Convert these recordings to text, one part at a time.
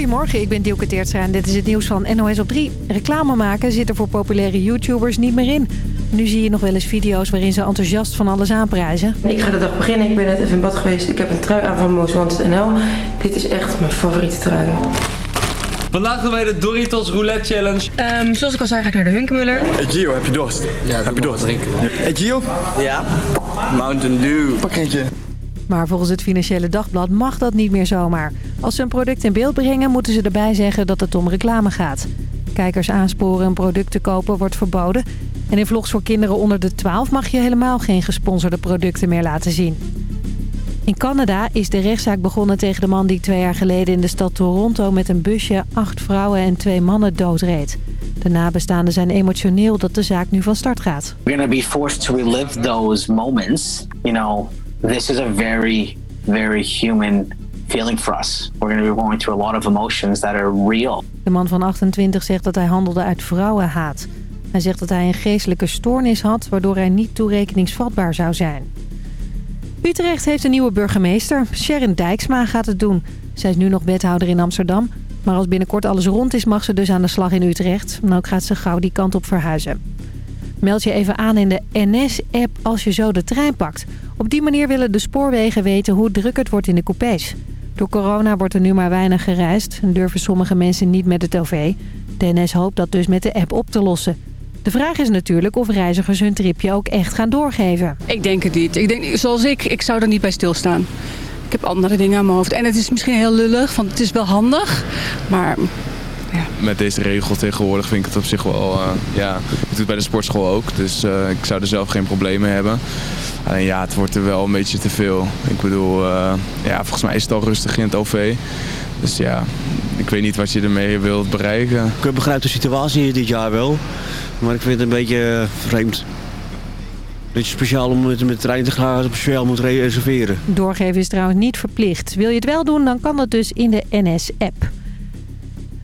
Goedemorgen, ik ben Dielke Teertstra en dit is het nieuws van NOS op 3. Reclame maken zit er voor populaire YouTubers niet meer in. Nu zie je nog wel eens video's waarin ze enthousiast van alles aanprijzen. Ik ga de dag beginnen. Ik ben net even in bad geweest. Ik heb een trui aan van Most Wanted NL. Dit is echt mijn favoriete trui. Vandaag doen wij de Doritos Roulette Challenge. Ehm, zoals ik al zei, ga ik naar de Hunkemuller. Hey Gio, heb je dorst? Ja, heb je dorst? drinken. Hey Gio, Ja. Mountain Dew. pak eentje. Maar volgens het Financiële Dagblad mag dat niet meer zomaar. Als ze een product in beeld brengen, moeten ze erbij zeggen dat het om reclame gaat. Kijkers aansporen een product te kopen wordt verboden. En in vlogs voor kinderen onder de 12 mag je helemaal geen gesponsorde producten meer laten zien. In Canada is de rechtszaak begonnen tegen de man die twee jaar geleden in de stad Toronto met een busje acht vrouwen en twee mannen doodreed. De nabestaanden zijn emotioneel dat de zaak nu van start gaat. we're going be forced to relive those moments. You know, this is a very, very human feeling for us. We're going to be going through a lot of emotions that are real. De man van 28 zegt dat hij handelde uit vrouwenhaat. Hij zegt dat hij een geestelijke stoornis had... waardoor hij niet toerekeningsvatbaar zou zijn. Utrecht heeft een nieuwe burgemeester. Sharon Dijksma gaat het doen. Zij is nu nog wethouder in Amsterdam. Maar als binnenkort alles rond is, mag ze dus aan de slag in Utrecht. En ook gaat ze gauw die kant op verhuizen. Meld je even aan in de NS-app als je zo de trein pakt. Op die manier willen de spoorwegen weten hoe druk het wordt in de coupés. Door corona wordt er nu maar weinig gereisd en durven sommige mensen niet met het OV. De NS hoopt dat dus met de app op te lossen. De vraag is natuurlijk of reizigers hun tripje ook echt gaan doorgeven. Ik denk het niet. Ik denk, zoals ik, ik zou er niet bij stilstaan. Ik heb andere dingen aan mijn hoofd. En het is misschien heel lullig, want het is wel handig. Maar met deze regel tegenwoordig vind ik het op zich wel, eh, ja, ik doe het bij de sportschool ook, dus eh, ik zou er zelf geen probleem mee hebben. Alleen ja, het wordt er wel een beetje te veel. Ik bedoel, eh, ja, volgens mij is het al rustig in het OV. Dus ja, ik weet niet wat je ermee wilt bereiken. Ik begrijp de situatie dit jaar wel, maar ik vind het een beetje vreemd. Dat je speciaal om met, met de trein te gaan speciaal moet reserveren. Doorgeven is trouwens niet verplicht. Wil je het wel doen, dan kan dat dus in de NS-app.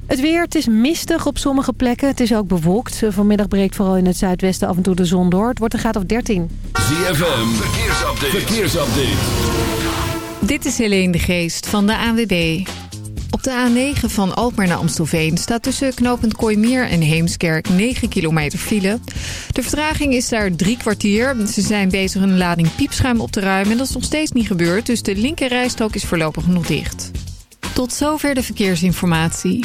Het weer, het is mistig op sommige plekken. Het is ook bewolkt. Vanmiddag breekt vooral in het zuidwesten af en toe de zon door. Het wordt een graad of 13. ZFM, verkeersupdate. verkeersupdate. Dit is Helene de Geest van de ANWB. Op de A9 van Alkmaar naar Amstelveen staat tussen knooppunt Kooimeer en Heemskerk 9 kilometer file. De vertraging is daar drie kwartier. Ze zijn bezig een lading piepschuim op te ruimen en dat is nog steeds niet gebeurd. Dus de linkerrijstrook is voorlopig nog dicht. Tot zover de verkeersinformatie.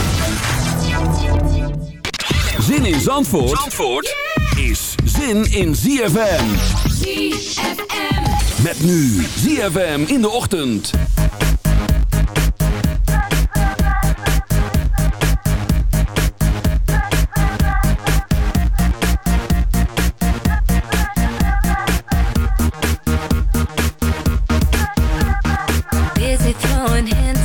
Zin in Zandvoort, Zandvoort is zin in ZFM. ZFM. Met nu ZFM in de ochtend. Busy throwing hints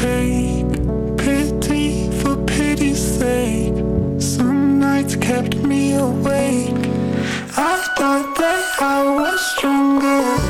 Pity for pity's sake. Some nights kept me awake. I thought that I was stronger.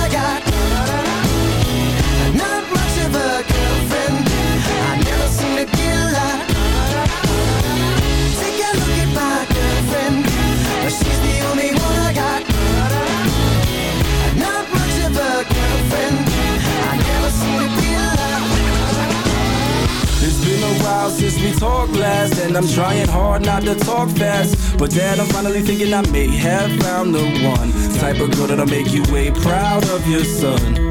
thinking I may have found the one type of girl that'll make you way proud of your son.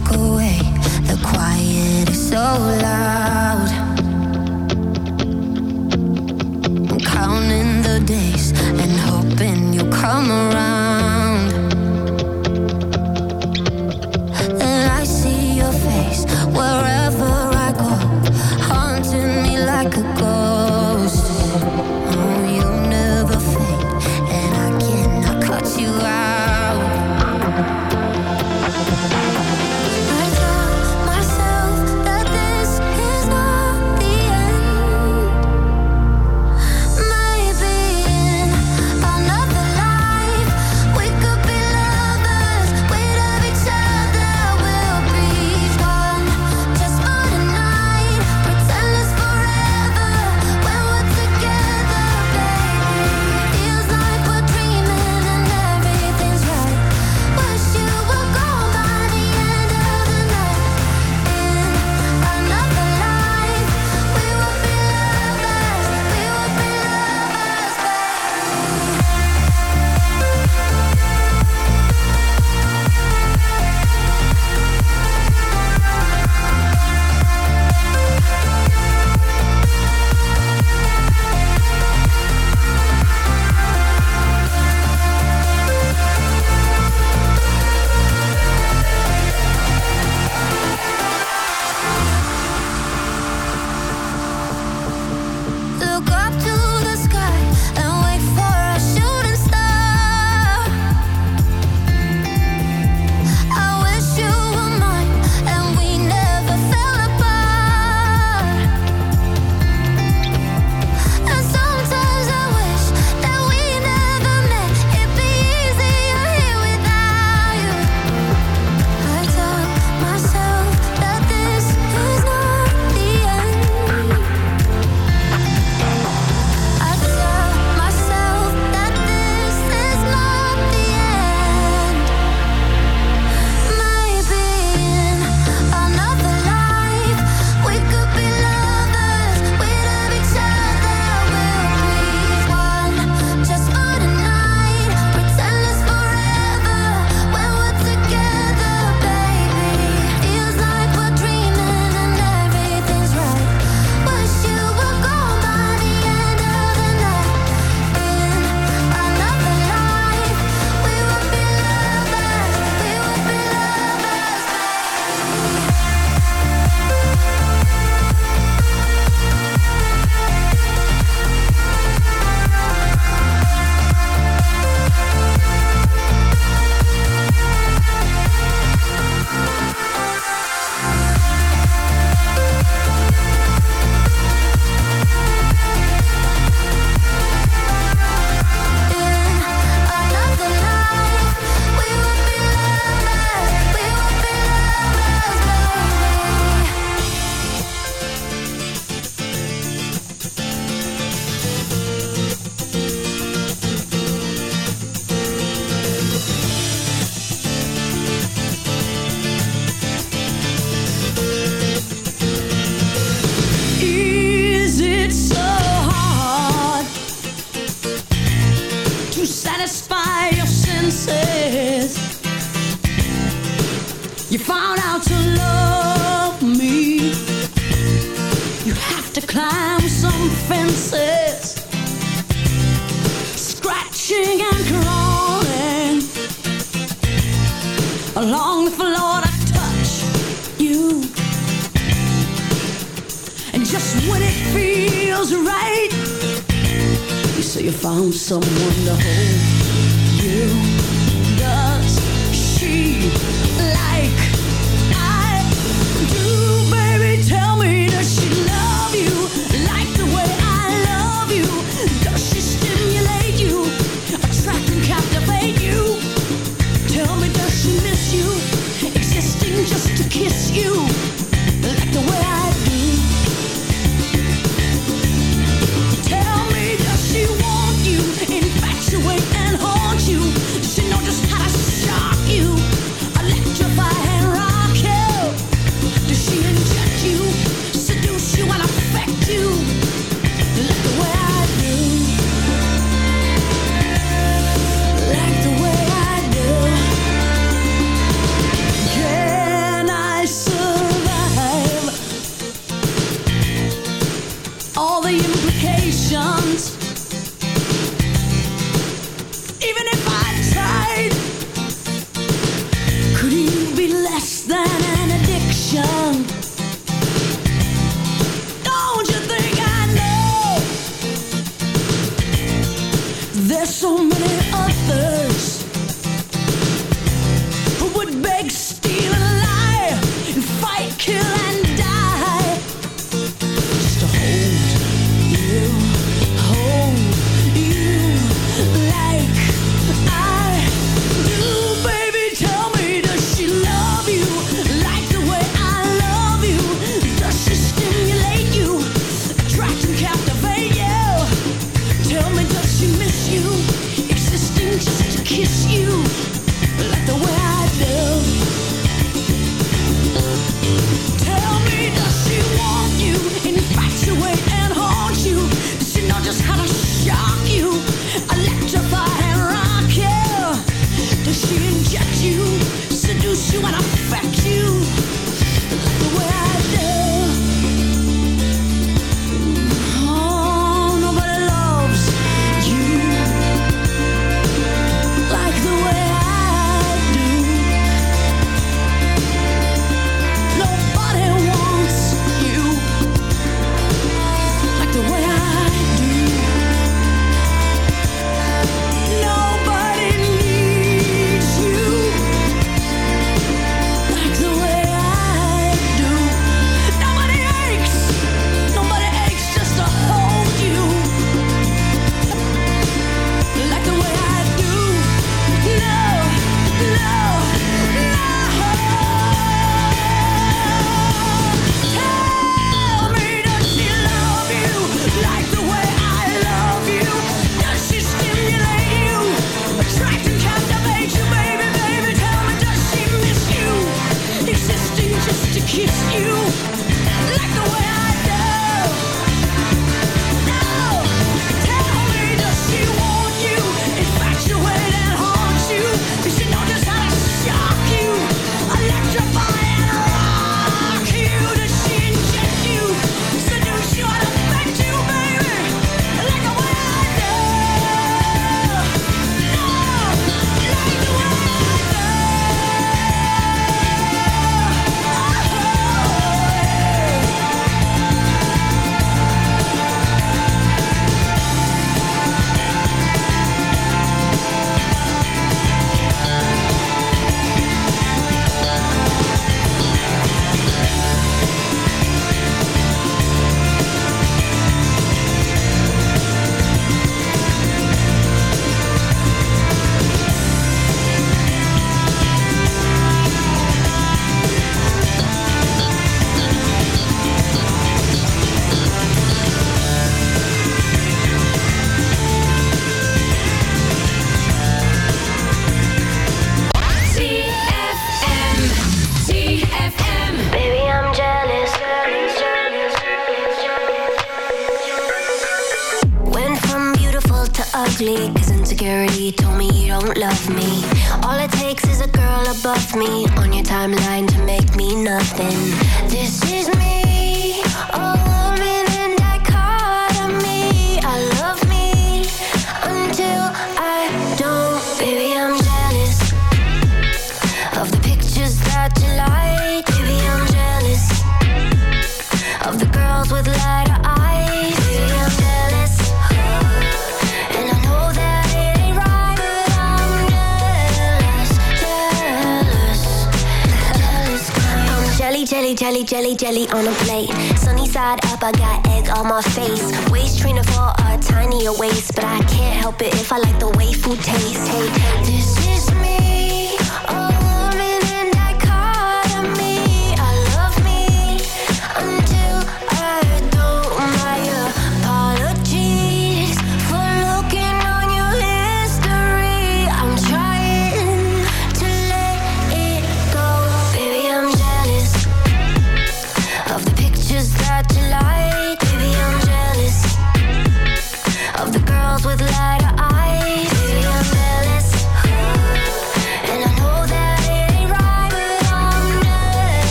walk away. The quiet is so loud. I'm counting the days and hoping you'll come around.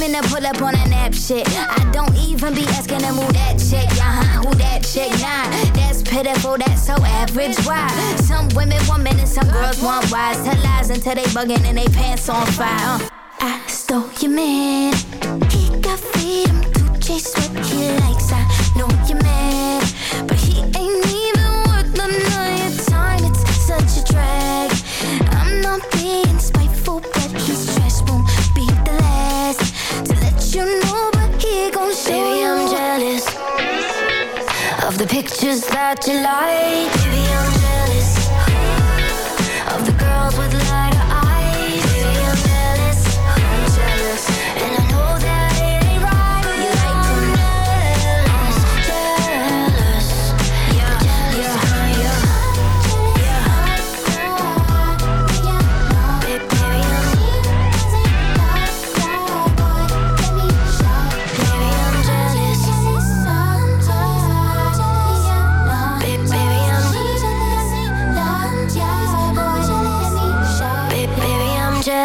women to pull up on a nap shit. I don't even be asking to move that chick, uh-huh, who that chick, nah. That's pitiful, that's so average, why? Some women want men and some girls want wives. Tell lies until they bugging and they pants on fire. Uh. I stole your man. He got freedom to chase what he likes. I know your man. the pictures that you like.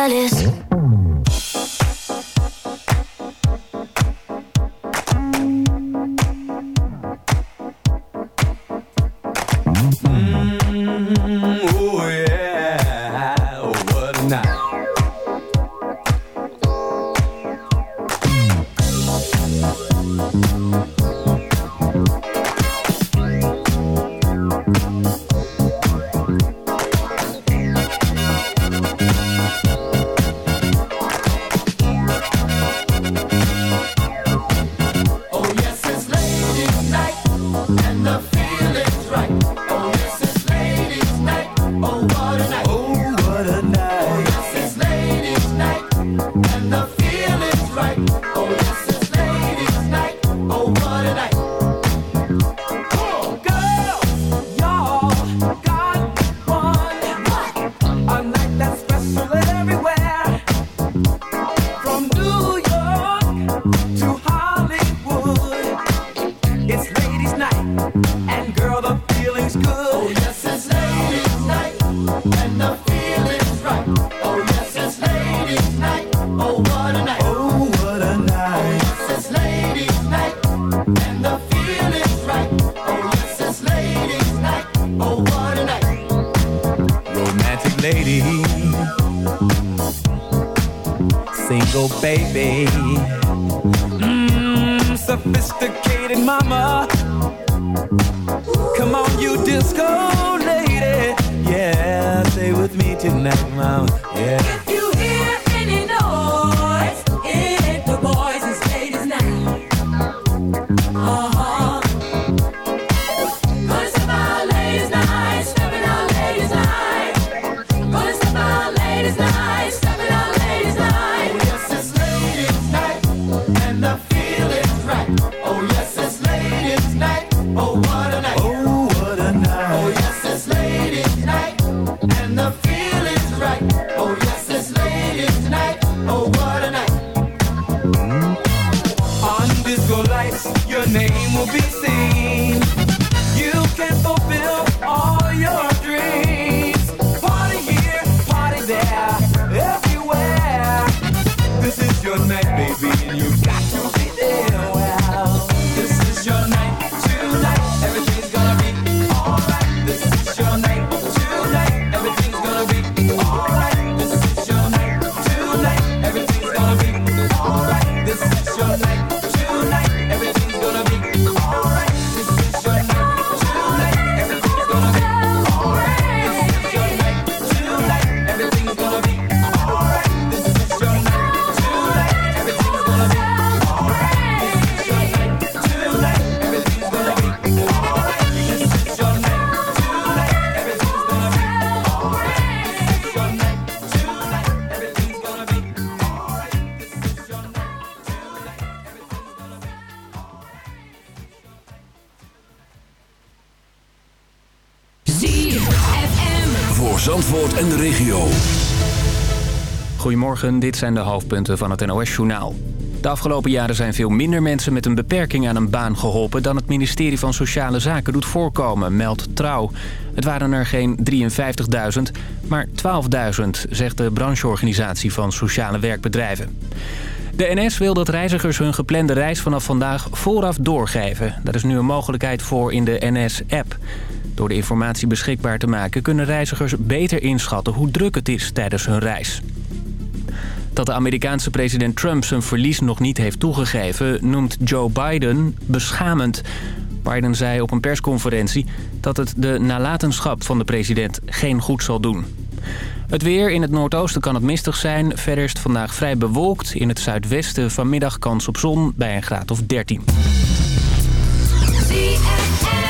iguales. baby, and you got to Dit zijn de hoofdpunten van het NOS-journaal. De afgelopen jaren zijn veel minder mensen met een beperking aan een baan geholpen... dan het ministerie van Sociale Zaken doet voorkomen, meldt Trouw. Het waren er geen 53.000, maar 12.000, zegt de brancheorganisatie van sociale werkbedrijven. De NS wil dat reizigers hun geplande reis vanaf vandaag vooraf doorgeven. Daar is nu een mogelijkheid voor in de NS-app. Door de informatie beschikbaar te maken kunnen reizigers beter inschatten hoe druk het is tijdens hun reis. Dat de Amerikaanse president Trump zijn verlies nog niet heeft toegegeven... noemt Joe Biden beschamend. Biden zei op een persconferentie dat het de nalatenschap van de president geen goed zal doen. Het weer in het noordoosten kan het mistig zijn. Verder is het vandaag vrij bewolkt. In het zuidwesten vanmiddag kans op zon bij een graad of 13. Iedereen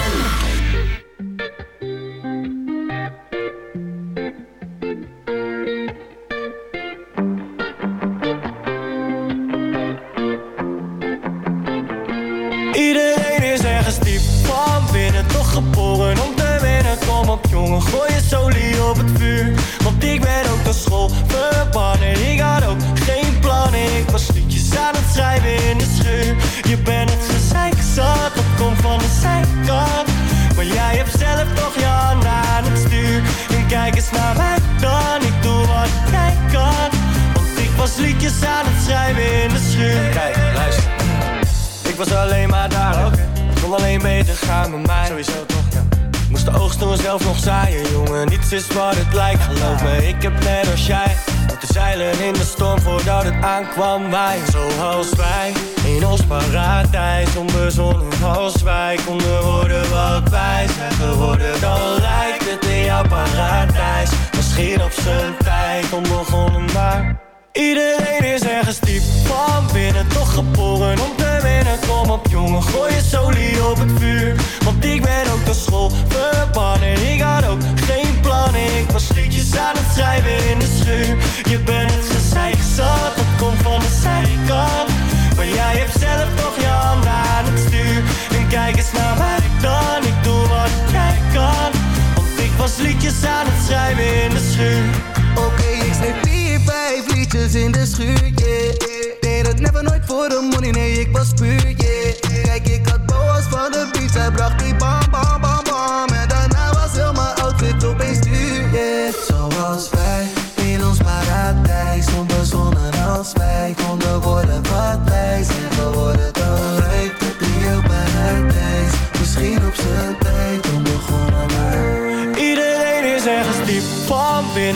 Toch, ja. Moest de oogst zelf nog zaaien, jongen. Niets is wat het lijkt, geloof me. Ik heb net als jij moeten zeilen in de storm voordat het aankwam. Wij, zoals wij, in ons paradijs. Onbezonnen als wij konden worden wat wij zijn geworden. Dan lijkt het in jouw paradijs. Misschien op zijn tijd, onbegonnen maar. Iedereen is ergens diep van binnen, toch geboren om te winnen. Kom op jongen, gooi je solie op het vuur. Want ik ben ook naar school verbannen. Ik had ook geen plannen, ik was liedjes aan het schrijven in de schuur. Je bent het gezeik zat, dat komt van de zijkant. Maar jij hebt zelf nog je handen aan het stuur. En kijk eens naar mij dan, ik doe wat jij kan. Want ik was liedjes aan het schrijven in de schuur. Oké, ik schreef vier, vijf liedjes in de schuur, yeah. Deed het never nooit voor de money, nee, ik was puur, yeah. Kijk, ik had boas van de beat, hij bracht die bam, bam, bam, bam. En daarna was heel mijn outfit opeens duur, yeah. Zoals wij, in ons paradijs, onbezonnen als wij. Konden worden wat wij zijn geworden,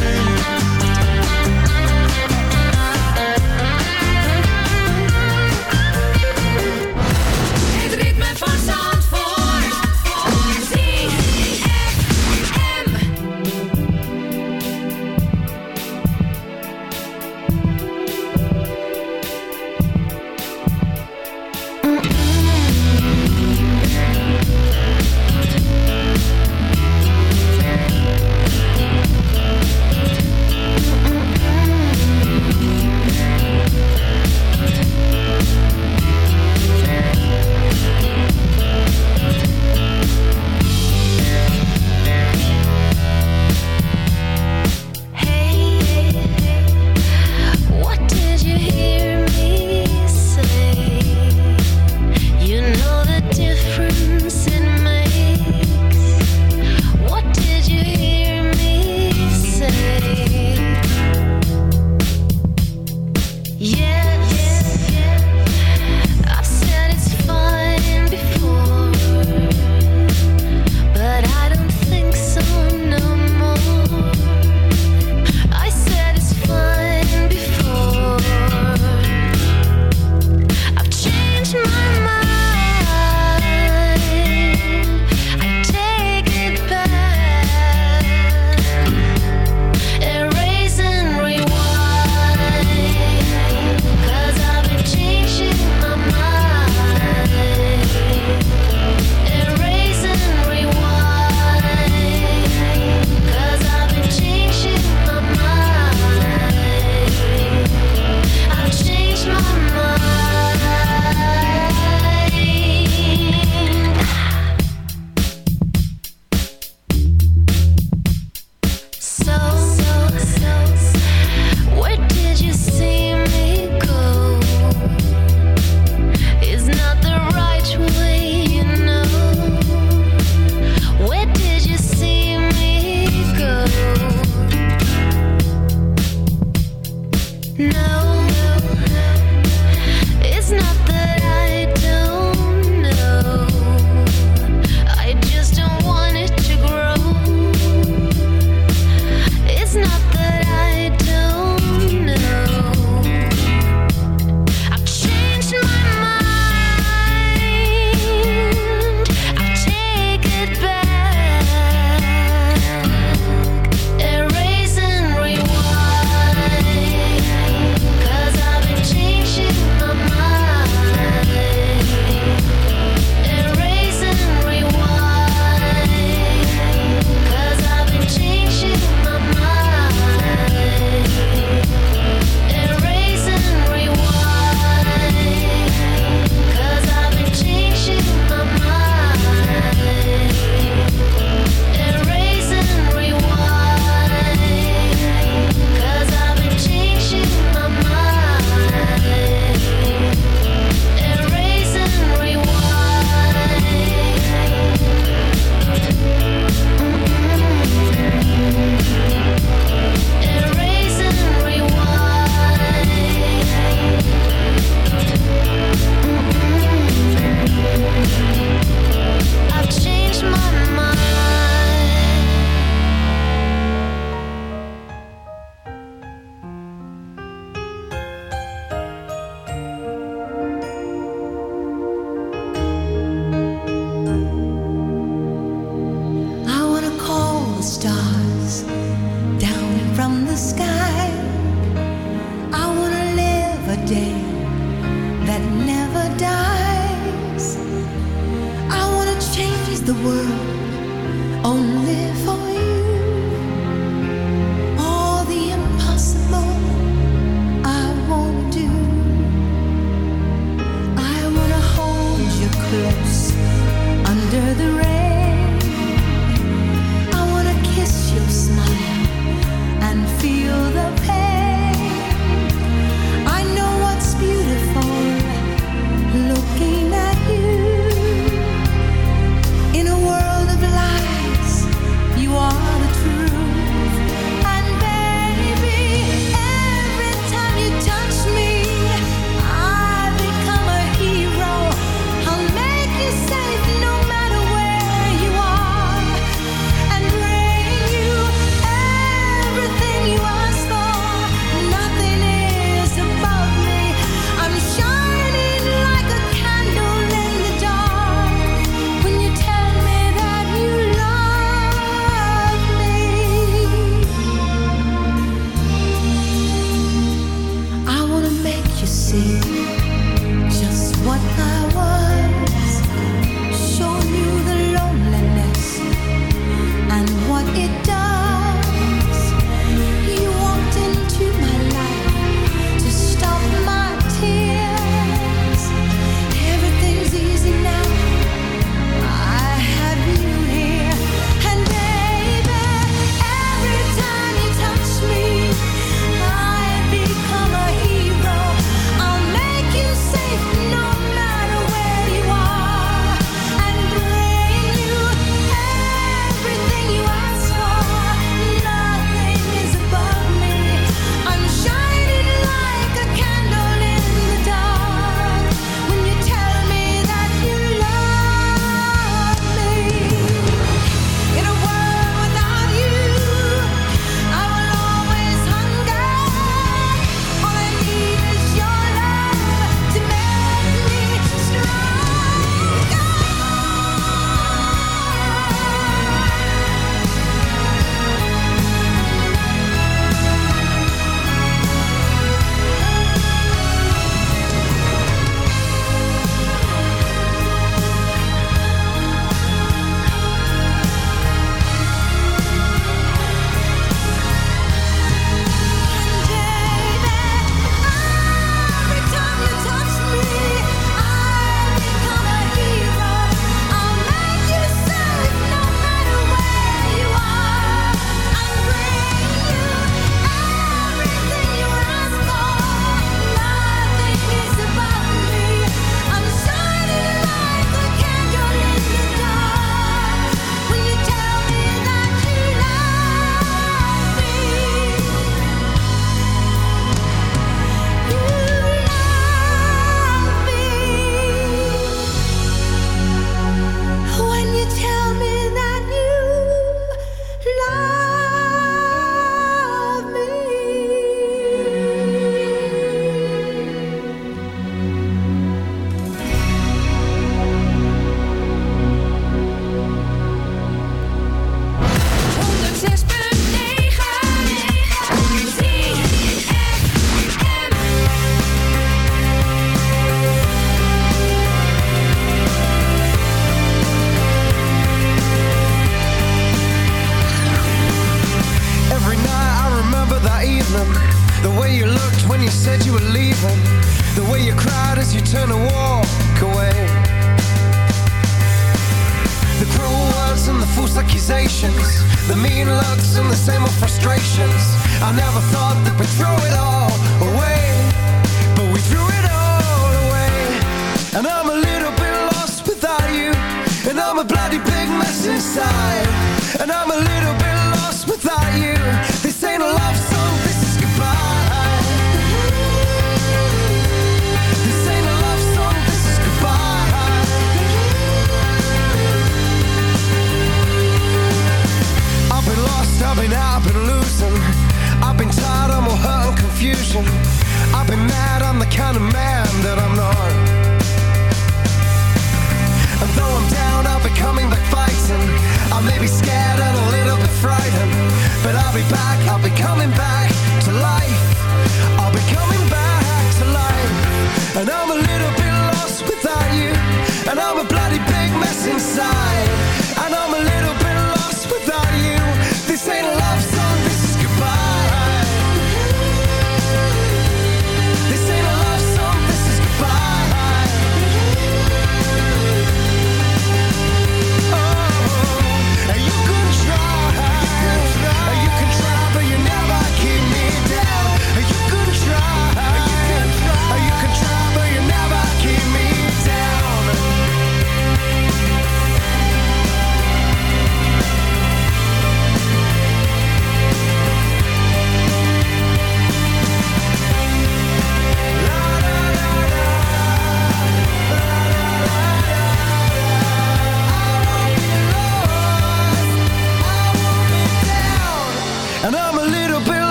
to you.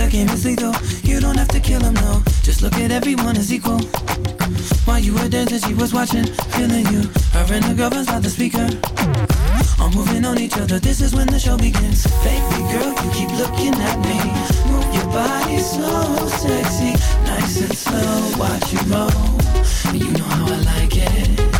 The game is lethal. You don't have to kill them, no. Just look at everyone as equal. While you were dancing, she was watching, feeling you. Her and her girlfriend's by the speaker. All moving on each other, this is when the show begins. Baby girl, you keep looking at me. Move your body so sexy, nice and slow. Watch you roll, you know how I like it.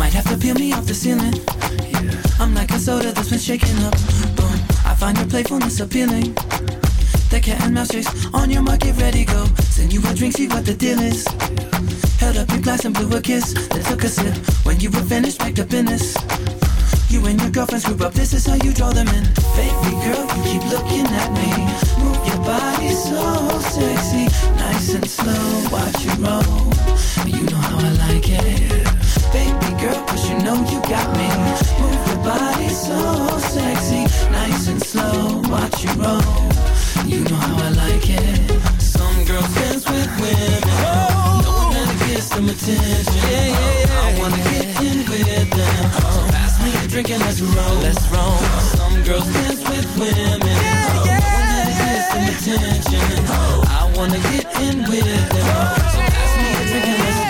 Might have to peel me off the ceiling. I'm like a soda that's been shaken up. Boom. I find your playfulness appealing. The cat and mouse chase on your mark, get ready, go. Send you a drink, see what the deal is. Held up your glass and blew a kiss, then took a sip. When you were finished, up in this. You and your girlfriends group up, this is how you draw them in. Baby girl, you keep looking at me. Move your body so sexy, nice and slow. Watch you roll, you know how I like it. Baby girl, cause you know you got me. Move your body so sexy, nice and slow. Watch you roll, you know how I like it. Some girls dance with women, knowing that it gets them attention. I wanna drink and let's roll. Let's roll. Some girls dance with women, knowing oh, that it gets them attention. I wanna get in with them. So pass me a drink and let's go. I like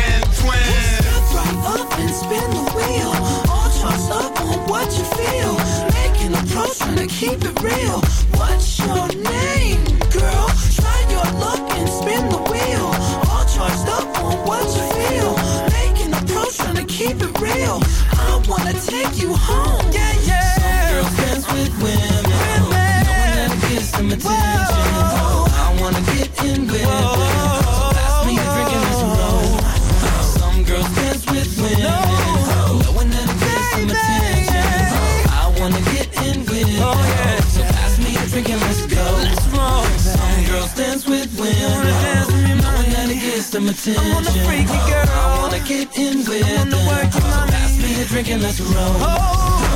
spin the wheel. All charged up on what you feel. Making a pro, trying to keep it real. What's your name, girl? Try your luck and spin the wheel. All charged up on what you feel. Making a pro, trying to keep it real. I wanna take you home. Yeah, yeah. Some girls dance with women. Knowing that it gets them attention. I wanna get in with them. That it gets them attention. I wanna get in with them, so pass me a drink and let's roll.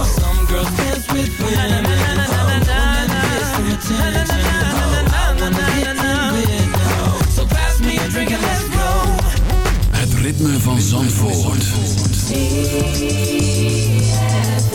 Some girls dance with women, knowing that it gets them attention. I wanna get in with them, so pass me a drink and let's go. Het ritme van Zandvoort. zover